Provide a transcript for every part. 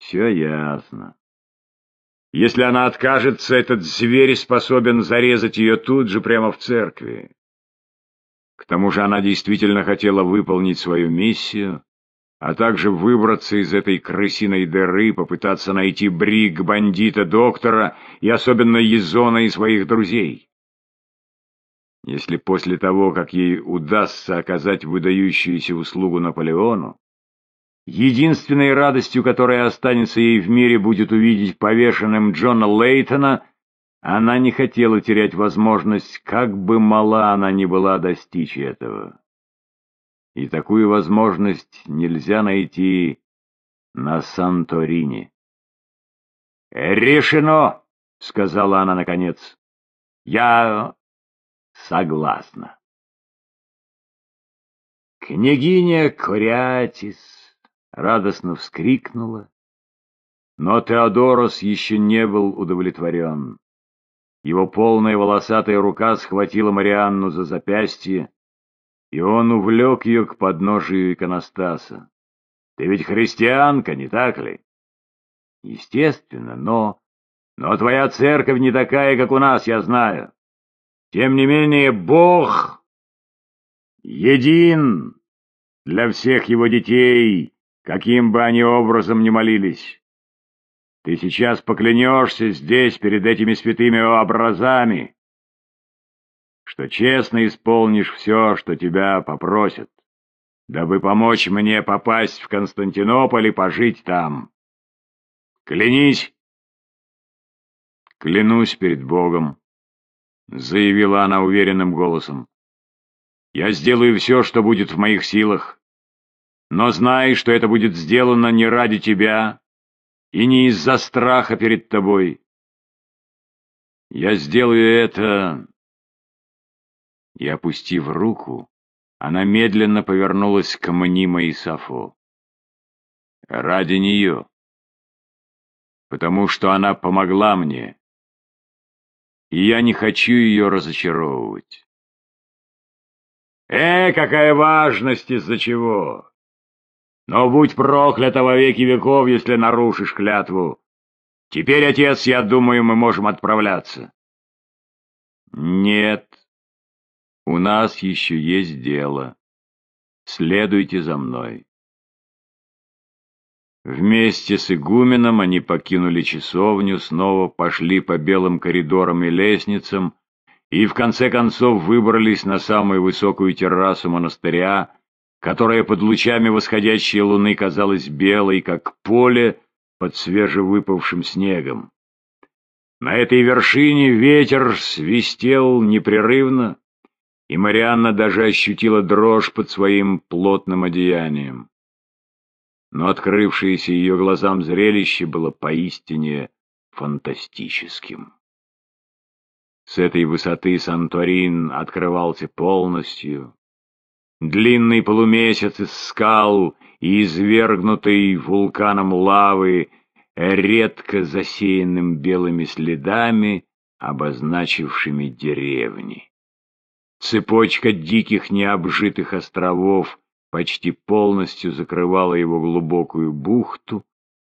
Все ясно. Если она откажется, этот зверь способен зарезать ее тут же, прямо в церкви. К тому же она действительно хотела выполнить свою миссию, а также выбраться из этой крысиной дыры, попытаться найти брик бандита доктора и особенно Езона и своих друзей. Если после того, как ей удастся оказать выдающуюся услугу Наполеону, Единственной радостью, которая останется ей в мире, будет увидеть повешенным Джона Лейтона. Она не хотела терять возможность, как бы мала она ни была, достичь этого. И такую возможность нельзя найти на Санторини. «Решено!» — сказала она наконец. «Я согласна». Княгиня Курятис радостно вскрикнула. Но Теодорос еще не был удовлетворен. Его полная волосатая рука схватила Марианну за запястье, и он увлек ее к подножию иконостаса. «Ты ведь христианка, не так ли?» «Естественно, но...» «Но твоя церковь не такая, как у нас, я знаю. Тем не менее, Бог един для всех его детей, каким бы они образом ни молились. Ты сейчас поклянешься здесь, перед этими святыми образами, что честно исполнишь все, что тебя попросят, дабы помочь мне попасть в Константинополь и пожить там. Клянись!» «Клянусь перед Богом», — заявила она уверенным голосом. «Я сделаю все, что будет в моих силах, но знай, что это будет сделано не ради тебя и не из-за страха перед тобой. Я сделаю это...» И, опустив руку, она медленно повернулась к мнимой Сафо. «Ради нее. Потому что она помогла мне, и я не хочу ее разочаровывать». «Э, какая важность из-за чего!» Но будь проклята во веки веков, если нарушишь клятву. Теперь, отец, я думаю, мы можем отправляться. Нет, у нас еще есть дело. Следуйте за мной. Вместе с игуменом они покинули часовню, снова пошли по белым коридорам и лестницам и в конце концов выбрались на самую высокую террасу монастыря, которая под лучами восходящей луны казалась белой, как поле под свежевыпавшим снегом. На этой вершине ветер свистел непрерывно, и Марианна даже ощутила дрожь под своим плотным одеянием. Но открывшееся ее глазам зрелище было поистине фантастическим. С этой высоты Санторин открывался полностью, Длинный полумесяц из скал и извергнутый вулканом лавы, редко засеянным белыми следами, обозначившими деревни. Цепочка диких необжитых островов почти полностью закрывала его глубокую бухту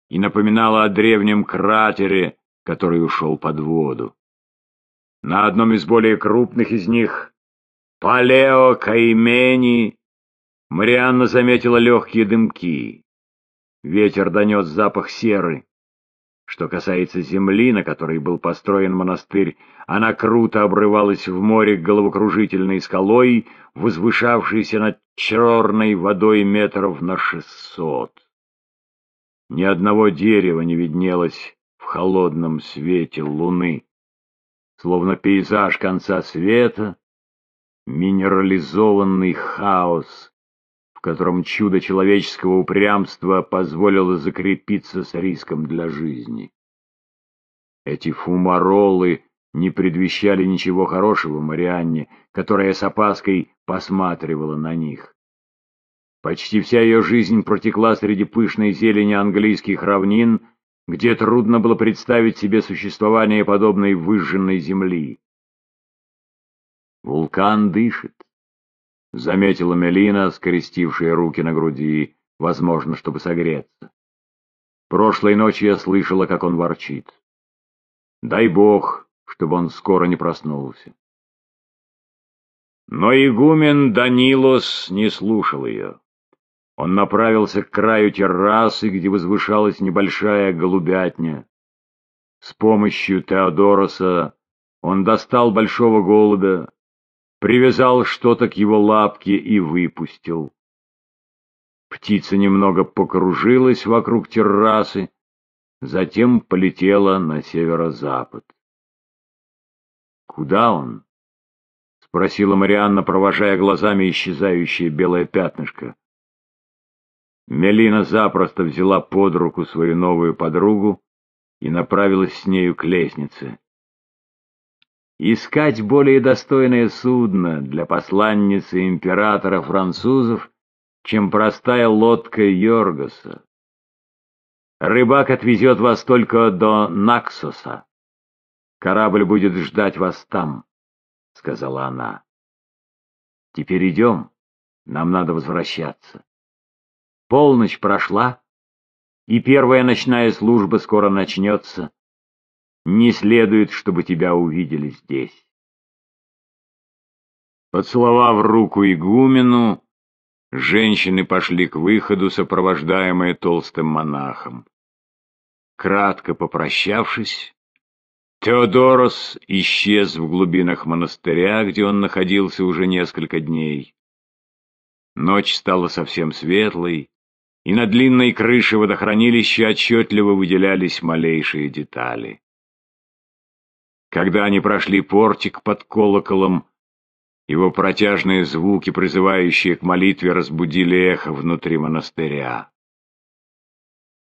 и напоминала о древнем кратере, который ушел под воду. На одном из более крупных из них Палео Каймени Марианна заметила легкие дымки. Ветер донес запах серы. Что касается земли, на которой был построен монастырь, она круто обрывалась в море головокружительной скалой, возвышавшейся над черной водой метров на шестьсот. Ни одного дерева не виднелось в холодном свете луны. Словно пейзаж конца света, минерализованный хаос, в котором чудо человеческого упрямства позволило закрепиться с риском для жизни. Эти фумаролы не предвещали ничего хорошего Марианне, которая с опаской посматривала на них. Почти вся ее жизнь протекла среди пышной зелени английских равнин, где трудно было представить себе существование подобной выжженной земли. Вулкан дышит, — заметила Мелина, скрестившая руки на груди, возможно, чтобы согреться. Прошлой ночью я слышала, как он ворчит. Дай бог, чтобы он скоро не проснулся. Но игумен Данилос не слушал ее. Он направился к краю террасы, где возвышалась небольшая голубятня. С помощью Теодороса он достал большого голубя, привязал что-то к его лапке и выпустил. Птица немного покружилась вокруг террасы, затем полетела на северо-запад. «Куда он?» — спросила Марианна, провожая глазами исчезающее белое пятнышко. Мелина запросто взяла под руку свою новую подругу и направилась с нею к лестнице. Искать более достойное судно для посланницы императора французов, чем простая лодка Йоргаса. Рыбак отвезет вас только до Наксоса. Корабль будет ждать вас там, — сказала она. Теперь идем, нам надо возвращаться. Полночь прошла, и первая ночная служба скоро начнется. Не следует, чтобы тебя увидели здесь. Поцеловав руку игумену, женщины пошли к выходу, сопровождаемые толстым монахом. Кратко попрощавшись, Теодорос исчез в глубинах монастыря, где он находился уже несколько дней. Ночь стала совсем светлой, и на длинной крыше водохранилища отчетливо выделялись малейшие детали. Когда они прошли портик под колоколом, его протяжные звуки, призывающие к молитве, разбудили эхо внутри монастыря.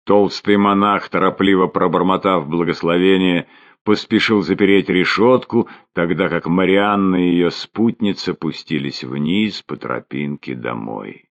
Толстый монах, торопливо пробормотав благословение, поспешил запереть решетку, тогда как Марианна и ее спутница пустились вниз по тропинке домой.